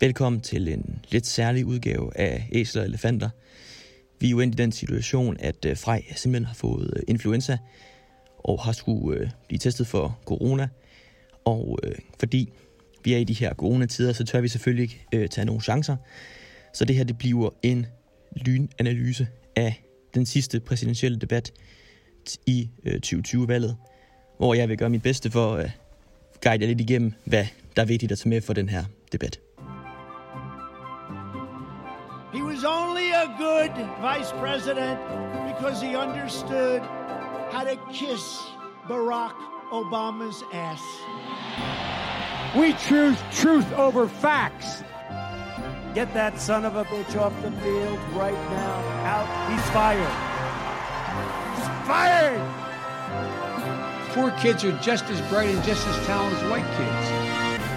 Velkommen til en lidt særlig udgave af Æsler og Elefanter. Vi er jo endt i den situation, at øh, Frej simpelthen har fået øh, influenza og har skulle øh, blive testet for corona. Og øh, fordi vi er i de her coronatider, så tør vi selvfølgelig ikke tage nogle chancer. Så det her det bliver en lynanalyse af den sidste præsidentielle debat i 2020-valget, hvor jeg vil gøre mit bedste for at guide jer lidt igennem, hvad der er vigtigt at tage med for den her debat. He was only a good vice president because he understood how to kiss Barack Obama's ass. We choose truth over facts. Get that son of a bitch off the field right now. Out. He's fired. He's fired. Poor kids are just as bright and just as talented as white kids.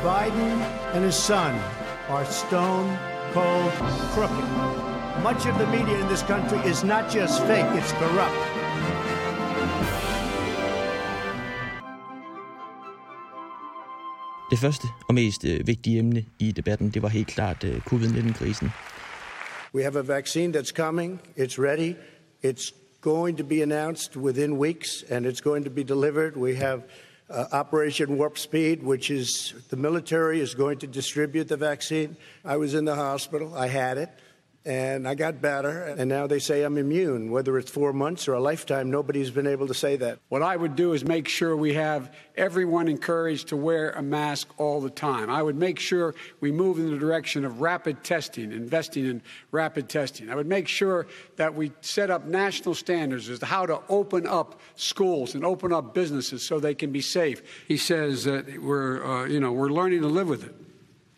Biden and his son are stone cold crooked. Much of the media in this country is not just fake, it's corrupt. Det første og mest øh, vigtige emne i debatten, det var helt klart øh, covid-19-krisen. We have a vaccine that's coming. It's ready. It's going to be announced within weeks and it's going to be delivered. We have uh, Operation Warp Speed, which is the military is going to distribute the vaccine. I was in the hospital, I had it, and I got better, and now they say I'm immune. Whether it's four months or a lifetime, nobody's been able to say that. What I would do is make sure we have everyone encouraged to wear a mask all the time. I would make sure we move in the direction of rapid testing, investing in rapid testing. I would make sure that we set up national standards as to how to open up schools and open up businesses so they can be safe. He says that we're, uh, you know, we're learning to live with it.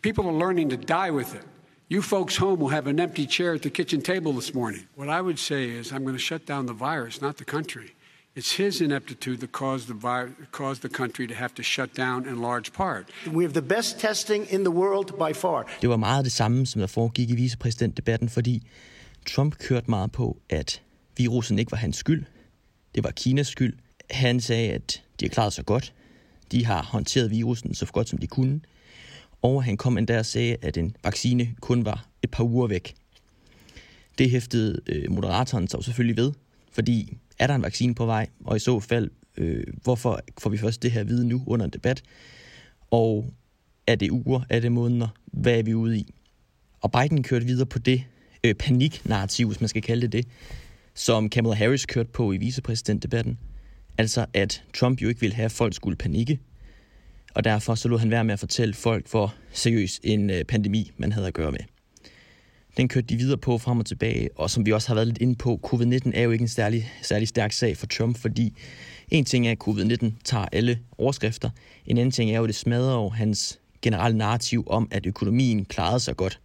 People are learning to die with it. You folks home will have an empty chair at the kitchen table this morning. What I would say is, I'm going to shut down the virus, not the country. It's his ineptitude that caused the, vi- caused the country to have to shut down in large part. We have the best testing in the world by far. Det var meget det samme, som der foregik i vicepræsidentdebatten, fordi Trump kørte meget på, at virusen ikke var hans skyld. Det var Kinas skyld. Han sagde, at de har klaret sig godt. De har håndteret virusen så godt, som de kunne og han kom endda og sagde, at en vaccine kun var et par uger væk. Det hæftede øh, moderatoren sig selvfølgelig ved, fordi er der en vaccine på vej, og i så fald, øh, hvorfor får vi først det her vide nu under en debat, og er det uger, er det måneder, hvad er vi ude i? Og Biden kørte videre på det øh, paniknarrativ, hvis man skal kalde det det, som Kamala Harris kørte på i vicepræsidentdebatten. Altså at Trump jo ikke ville have, at folk skulle panikke, og derfor så lod han være med at fortælle folk, hvor seriøs en øh, pandemi man havde at gøre med. Den kørte de videre på frem og tilbage, og som vi også har været lidt inde på, covid-19 er jo ikke en særlig, særlig stærk sag for Trump, fordi en ting er, at covid-19 tager alle overskrifter, en anden ting er jo, at det smadrer jo hans generelle narrativ om, at økonomien klarede sig godt.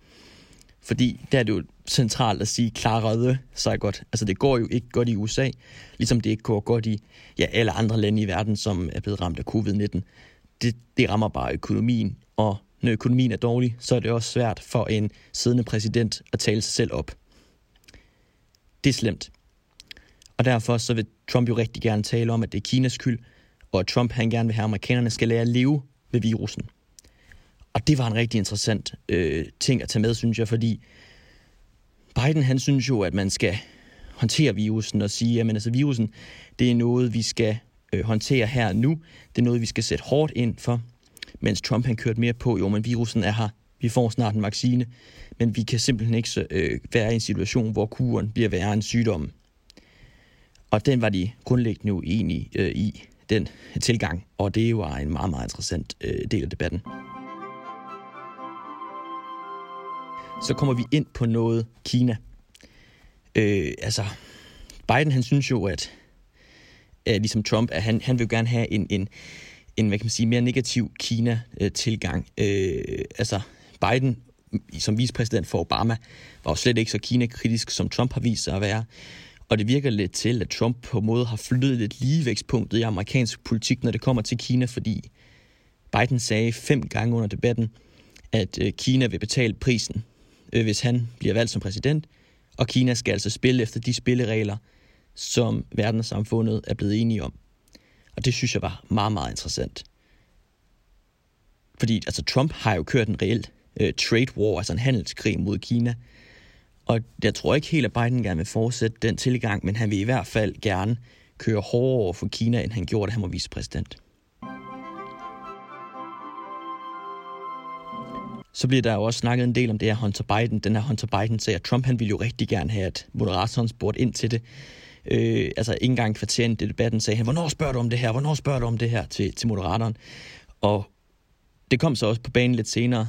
Fordi der er det jo centralt at sige, klarede sig godt. Altså det går jo ikke godt i USA, ligesom det ikke går godt i ja, alle andre lande i verden, som er blevet ramt af covid-19 det, det rammer bare økonomien, og når økonomien er dårlig, så er det også svært for en siddende præsident at tale sig selv op. Det er slemt. Og derfor så vil Trump jo rigtig gerne tale om, at det er Kinas skyld, og at Trump han gerne vil have, at amerikanerne skal lære at leve ved virusen. Og det var en rigtig interessant øh, ting at tage med, synes jeg, fordi Biden han synes jo, at man skal håndtere virusen og sige, at altså, virusen det er noget, vi skal øh, håndtere her nu. Det er noget, vi skal sætte hårdt ind for. Mens Trump han kørte mere på, jo, men virusen er her. Vi får snart en vaccine. Men vi kan simpelthen ikke øh, være i en situation, hvor kuren bliver værre end sygdommen. Og den var de grundlæggende uenige øh, i, den tilgang. Og det var en meget, meget interessant øh, del af debatten. Så kommer vi ind på noget Kina. Øh, altså, Biden han synes jo, at øh, ligesom Trump, at han, han vil gerne have en, en, en hvad kan man sige, mere negativ Kina-tilgang. Øh, altså Biden som vicepræsident for Obama var jo slet ikke så Kina-kritisk, som Trump har vist sig at være. Og det virker lidt til, at Trump på en måde har flyttet lidt ligevægtspunktet i amerikansk politik, når det kommer til Kina, fordi Biden sagde fem gange under debatten, at øh, Kina vil betale prisen, øh, hvis han bliver valgt som præsident, og Kina skal altså spille efter de spilleregler, som verdenssamfundet er blevet enige om. Og det synes jeg var meget, meget interessant. Fordi altså, Trump har jo kørt en reelt øh, trade war, altså en handelskrig mod Kina. Og jeg tror ikke helt, at Biden gerne vil fortsætte den tilgang, men han vil i hvert fald gerne køre hårdere over for Kina, end han gjorde, da han var vicepræsident. Så bliver der jo også snakket en del om det her Hunter Biden. Den her Hunter Biden sagde, at Trump han ville jo rigtig gerne have, at moderatoren spurgte ind til det. Øh, altså ikke engang kvarter i debatten sagde han, hvornår spørger du om det her? Hvornår spørger du om det her til, til moderatoren? Og det kom så også på banen lidt senere.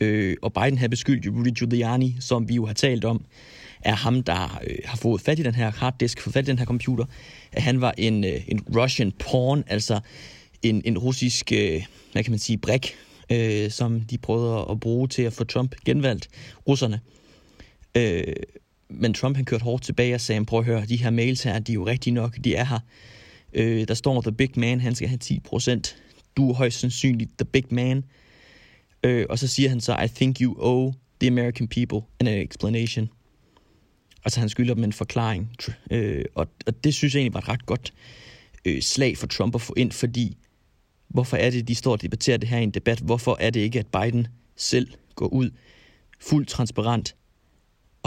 Øh, og Biden havde beskyldt Rudy Giuliani, som vi jo har talt om, er ham, der øh, har fået fat i den her harddisk, fået fat i den her computer, at han var en, øh, en Russian pawn, altså en, en russisk, øh, hvad kan man sige, brik, øh, som de prøvede at bruge til at få Trump genvalgt, russerne. Øh, men Trump han kørte hårdt tilbage og sagde, prøv at høre, de her mails her, de er jo rigtige nok, de er her. Øh, der står, the big man, han skal have 10 procent. Du er højst sandsynligt the big man. Øh, og så siger han så, I think you owe the American people an explanation. Altså han skylder dem en forklaring. Øh, og, og det synes jeg egentlig var et ret godt øh, slag for Trump at få ind, fordi hvorfor er det, de står og debatterer det her i en debat? Hvorfor er det ikke, at Biden selv går ud fuldt transparent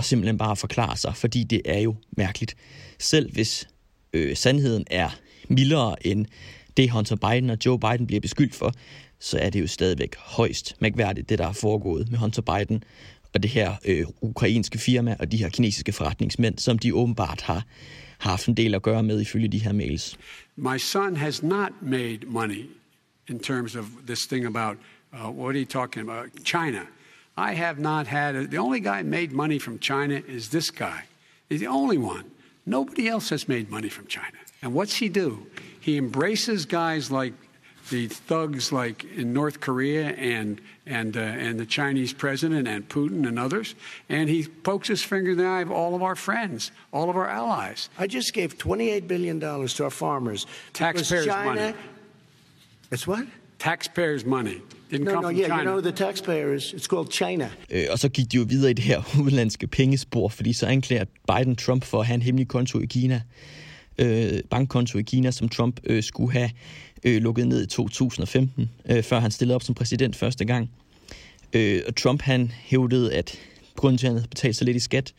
og simpelthen bare forklare sig? Fordi det er jo mærkeligt. Selv hvis øh, sandheden er mildere end det Hunter Biden og Joe Biden bliver beskyldt for, så er det jo stadigvæk højst mærkværdigt, det der er foregået med Hunter Biden og det her øh, ukrainske firma og de her kinesiske forretningsmænd, som de åbenbart har, har haft en del at gøre med ifølge de her mails. My son has not made money in terms of this thing about uh, what are you talking about? China. I have not had a, the only guy made money from China is this guy. He's the only one. Nobody else has made money from China. And what's he do? He embraces guys like the thugs like in North Korea and and uh, and the Chinese president and Putin and others, and he pokes his finger in the eye of all of our friends, all of our allies. I just gave twenty-eight billion dollars to our farmers. Taxpayers' China, money. It's what? Taxpayers' money didn't No, come no, from yeah, China. you know the taxpayer is? It's called China. Øh, og så gik de jo videre i det her udenlandske pengespor, fordi så anklager Biden Trump for at have en hemmelig konto i Kina. Øh, bankkonto i Kina, som Trump øh, skulle have øh, lukket ned i 2015, øh, før han stillede op som præsident første gang. Øh, og Trump han hævdede, at grunden til, at han havde betalt så lidt i skat,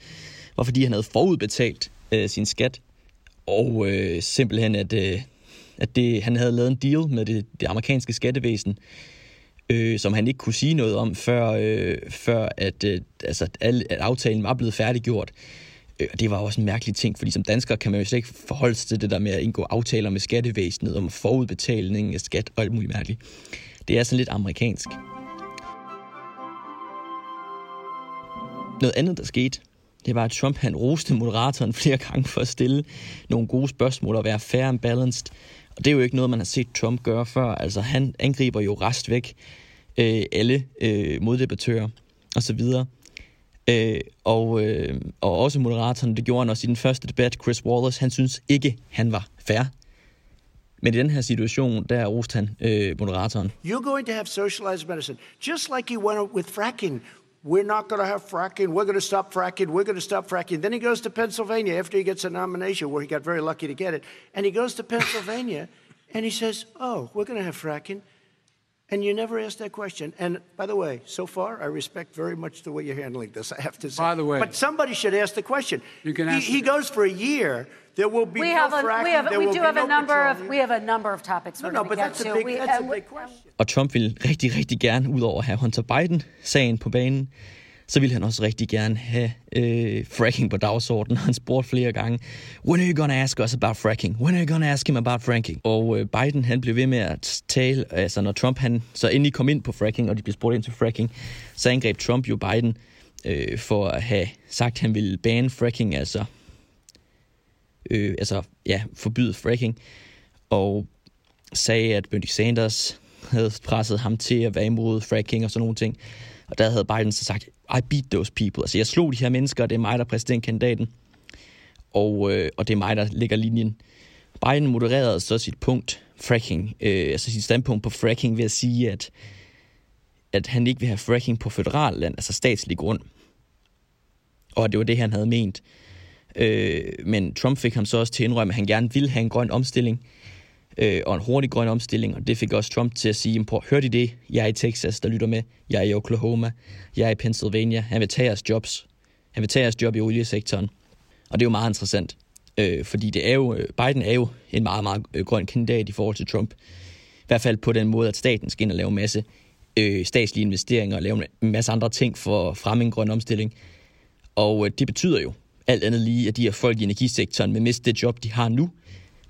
var fordi han havde forudbetalt øh, sin skat, og øh, simpelthen, at, øh, at det, han havde lavet en deal med det, det amerikanske skattevæsen, øh, som han ikke kunne sige noget om, før, øh, før at, øh, altså, al, at aftalen var blevet færdiggjort. Øh, og det var også en mærkelig ting, fordi som dansker kan man jo slet ikke forholde sig til det der med at indgå aftaler med skattevæsenet om forudbetaling af skat og alt muligt mærkeligt. Det er sådan lidt amerikansk. Noget andet, der skete, det var, at Trump han roste moderatoren flere gange for at stille nogle gode spørgsmål og være fair and balanced. Og det er jo ikke noget, man har set Trump gøre før. Altså, han angriber jo rest væk øh, alle øh, moddebattører og så videre. Øh, og, øh, og også moderatoren, det gjorde han også i den første debat, Chris Wallace, han synes ikke, han var fair. Men i den her situation, der roste han øh, moderatoren. You're going to have socialized medicine, just like you went with fracking. We're not going to have fracking. We're going to stop fracking. We're going to stop fracking. Then he goes to Pennsylvania after he gets a nomination, where he got very lucky to get it. And he goes to Pennsylvania and he says, Oh, we're going to have fracking. And you never asked that question. And by the way, so far, I respect very much the way you're handling this, I have to say. By the way- but somebody should ask the question. You can ask he the- goes for a year. There will be We no have a, fracking. we have, there we will do be have no a number of, we have a number of topics No, we're no, going to but get that's a to. big, We- that's and a we- big question. Og Trump ville rigtig, rigtig gerne, udover at have Hunter Biden-sagen på banen, så ville han også rigtig gerne have øh, fracking på dagsordenen. Han spurgte flere gange, when are you gonna ask us about fracking? When are you gonna ask him about fracking? Og øh, Biden, han blev ved med at tale, altså når Trump han så endelig kom ind på fracking, og de blev spurgt ind til fracking, så angreb Trump jo Biden øh, for at have sagt, at han ville bane fracking, altså, øh, altså ja, forbyde fracking. Og sagde, at Bernie Sanders havde presset ham til at være imod fracking og sådan nogle ting. Og der havde Biden så sagt, i beat those people. Altså, jeg slog de her mennesker, og det er mig, der er præsidentkandidaten. Og, øh, og det er mig, der lægger linjen. Biden modererede så sit punkt, fracking, øh, altså sit standpunkt på fracking, ved at sige, at, at han ikke vil have fracking på federal land, altså statslig grund. Og det var det, han havde ment. Øh, men Trump fik ham så også til at indrømme, at han gerne ville have en grøn omstilling, øh, og en hurtig grøn omstilling, og det fik også Trump til at sige, prøv, hørte I det? Jeg er i Texas, der lytter med. Jeg er i Oklahoma. Jeg er i Pennsylvania. Han vil tage jeres jobs. Han vil tage jeres job i oliesektoren. Og det er jo meget interessant, øh, fordi det er jo, øh, Biden er jo en meget, meget øh, grøn kandidat i forhold til Trump. I hvert fald på den måde, at staten skal ind og lave en masse øh, statslige investeringer og lave en masse andre ting for at fremme en grøn omstilling. Og øh, det betyder jo alt andet lige, at de her folk i energisektoren vil miste det job, de har nu.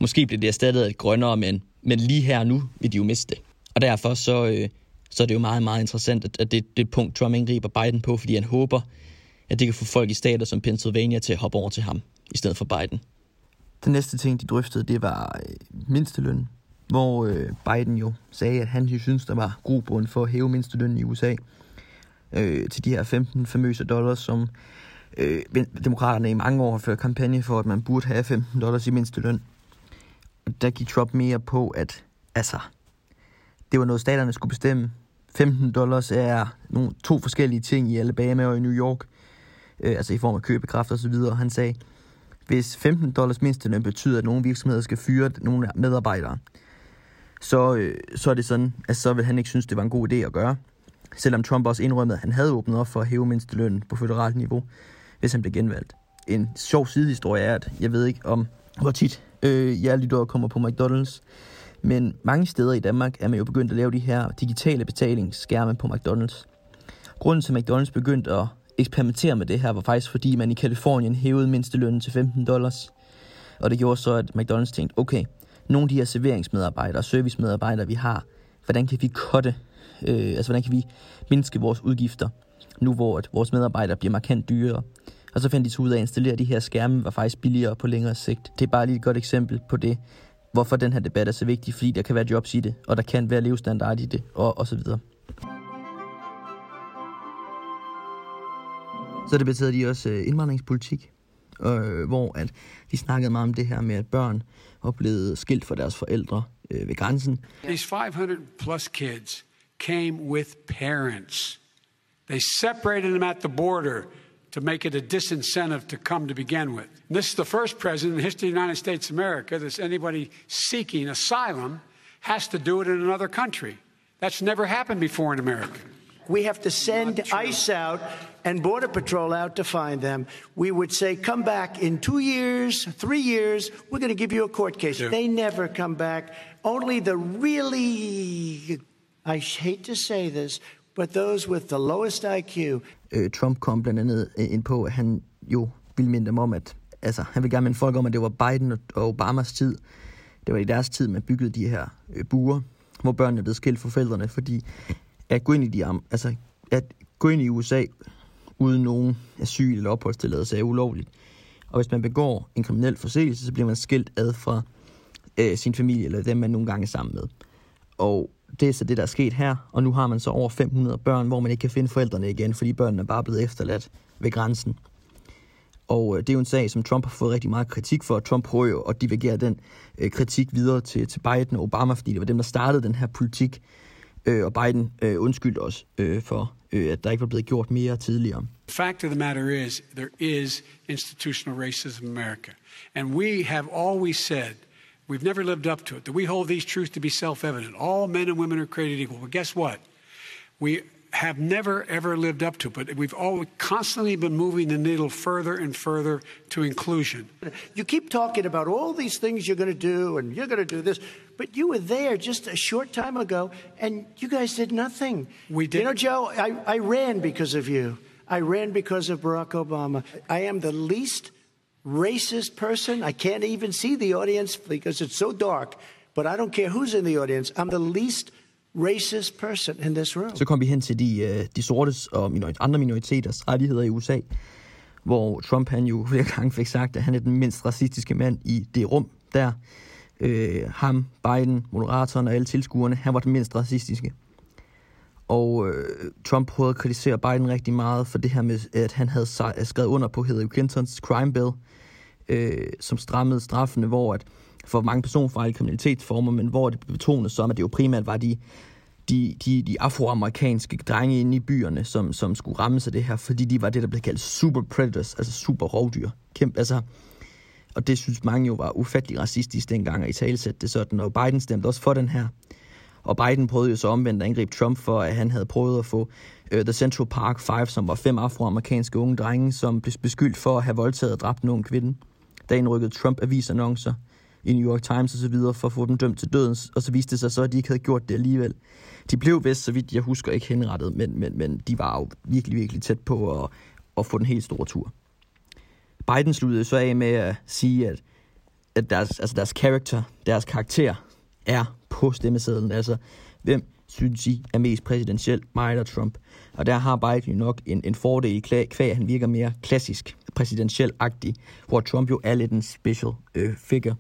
Måske bliver det erstattet af et grønnere, men, men lige her nu vil de jo miste det. Og derfor så, øh, så er det jo meget, meget interessant, at, at det, det punkt, Trump angriber Biden på, fordi han håber, at det kan få folk i stater som Pennsylvania til at hoppe over til ham, i stedet for Biden. Den næste ting, de drøftede, det var øh, mindsteløn, hvor øh, Biden jo sagde, at han synes, der var god grund for at hæve mindstelønnen i USA øh, til de her 15 famøse dollars, som øh, demokraterne i mange år har ført kampagne for, at man burde have 15 dollars i mindsteløn. Der gik Trump mere på, at altså, det var noget, staterne skulle bestemme. 15 dollars er nogle, to forskellige ting i Alabama og i New York, øh, altså i form af købekraft og så videre. Han sagde, hvis 15 dollars mindsteløn betyder, at nogle virksomheder skal fyre nogle medarbejdere, så, øh, så er det sådan, at så vil han ikke synes, det var en god idé at gøre. Selvom Trump også indrømmede, at han havde åbnet op for at hæve mindstelønnen på federalt niveau, hvis han blev genvalgt. En sjov sidehistorie er, at jeg ved ikke om, hvor tit øh, jeg lytter kommer på McDonald's, men mange steder i Danmark er man jo begyndt at lave de her digitale betalingsskærme på McDonald's. Grunden til, at McDonald's begyndte at eksperimentere med det her, var faktisk fordi man i Kalifornien hævede mindstelønnen til 15 dollars. Og det gjorde så, at McDonald's tænkte, okay, nogle af de her serveringsmedarbejdere og servicemedarbejdere, vi har, hvordan kan vi kotte, øh, altså hvordan kan vi mindske vores udgifter, nu hvor at vores medarbejdere bliver markant dyrere. Og så fandt de så ud af at installere de her skærme, var faktisk billigere på længere sigt. Det er bare lige et godt eksempel på det, hvorfor den her debat er så vigtig, fordi der kan være jobs i det, og der kan være levestandard i det, og, og så videre. Så debatterede de også øh, indvandringspolitik, øh, hvor at de snakkede meget om det her med, at børn oplevede skilt fra deres forældre øh, ved grænsen. These 500 plus kids came with parents. They separated them at the border to make it a disincentive to come to begin with. And this is the first president in the history of the United States of America that anybody seeking asylum has to do it in another country. That's never happened before in America. We have to send ICE out and Border Patrol out to find them. We would say, come back in two years, three years, we're going to give you a court case. Yeah. They never come back. Only the really, I hate to say this, but those with the lowest IQ. Øh, Trump kom blandt andet øh, ind på, at han jo ville minde dem om, at altså, han vil gerne minde folk om, at det var Biden og Obamas tid. Det var i deres tid, man byggede de her øh, buer, hvor børnene blev skilt fra forældrene, fordi at gå ind i de altså at gå ind i USA uden nogen asyl eller opholdstilladelse er ulovligt. Og hvis man begår en kriminel forseelse, så bliver man skilt ad fra øh, sin familie eller dem, man nogle gange er sammen med. Og det er så det, der er sket her, og nu har man så over 500 børn, hvor man ikke kan finde forældrene igen, fordi børnene er bare blevet efterladt ved grænsen. Og øh, det er jo en sag, som Trump har fået rigtig meget kritik for. Trump prøver jo at divergere den øh, kritik videre til, til Biden og Obama, fordi det var dem, der startede den her politik Øh, og Biden øh, undskyldte os øh, for, øh, at der ikke var blevet gjort mere tidligere. Fact of the matter is, there is institutional racism in America. And we have always said, we've never lived up to it, that we hold these truths to be self-evident. All men and women are created equal. But guess what? We have never ever lived up to, it, but we've always constantly been moving the needle further and further to inclusion. You keep talking about all these things you're going to do and you're going to do this, but you were there just a short time ago and you guys did nothing. We did. You know, Joe, I, I ran because of you. I ran because of Barack Obama. I am the least racist person. I can't even see the audience because it's so dark, but I don't care who's in the audience. I'm the least racist person in this room. Så kom vi hen til de, øh, de sortes og minor- andre minoriteters rettigheder i USA, hvor Trump han jo flere gange fik sagt, at han er den mindst racistiske mand i det rum der. Øh, ham, Biden, Moderatoren og alle tilskuerne, han var den mindst racistiske. Og øh, Trump prøvede at kritisere Biden rigtig meget for det her med, at han havde skrevet under på Hillary Clintons crime bill, øh, som strammede straffene, hvor at for mange personfarlige kriminalitetsformer, men hvor det blev betonet som, at det jo primært var de, de, de, de afroamerikanske drenge inde i byerne, som, som skulle ramme sig det her, fordi de var det, der blev kaldt super predators, altså super rovdyr. Kæmpe, altså, Og det synes mange jo var ufattelig racistisk dengang, at i talesætte det sådan, og Biden stemte også for den her. Og Biden prøvede jo så omvendt at angribe Trump for, at han havde prøvet at få uh, The Central Park 5, som var fem afroamerikanske unge drenge, som blev beskyldt for at have voldtaget og dræbt en ung kvinde. Da rykkede Trump avisannoncer i New York Times osv. for at få dem dømt til døden, og så viste det sig så, at de ikke havde gjort det alligevel. De blev vist, så vidt jeg husker, ikke henrettet, men, men, men de var jo virkelig, virkelig tæt på at, at få den helt store tur. Biden sluttede så af med at sige, at, at deres, altså deres character, deres karakter, er på stemmesedlen. Altså, hvem synes I er mest præsidentiel, mig eller Trump? Og der har Biden jo nok en, en fordel i kvæg, kvæg, han virker mere klassisk, præsidentiel-agtig, hvor Trump jo er lidt en special øh, figure.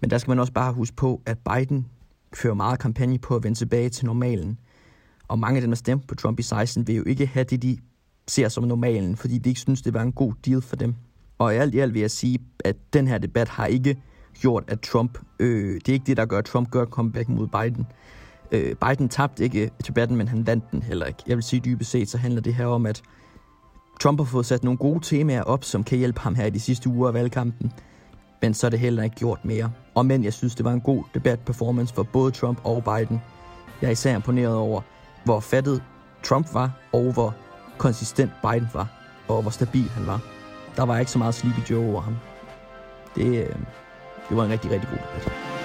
Men der skal man også bare huske på, at Biden fører meget kampagne på at vende tilbage til normalen. Og mange af dem, der stemte på Trump i 16, vil jo ikke have det, de ser som normalen, fordi de ikke synes, det var en god deal for dem. Og i alt i alt vil jeg sige, at den her debat har ikke gjort, at Trump... Øh, det er ikke det, der gør, at Trump gør comeback mod Biden. Øh, Biden tabte ikke debatten, men han vandt den heller ikke. Jeg vil sige dybest set, så handler det her om, at Trump har fået sat nogle gode temaer op, som kan hjælpe ham her i de sidste uger af valgkampen. Men så er det heller ikke gjort mere. Og men jeg synes, det var en god debat-performance for både Trump og Biden. Jeg er især imponeret over, hvor fattet Trump var, og hvor konsistent Biden var, og hvor stabil han var. Der var ikke så meget Sleepy Joe over ham. Det, øh, øh, det var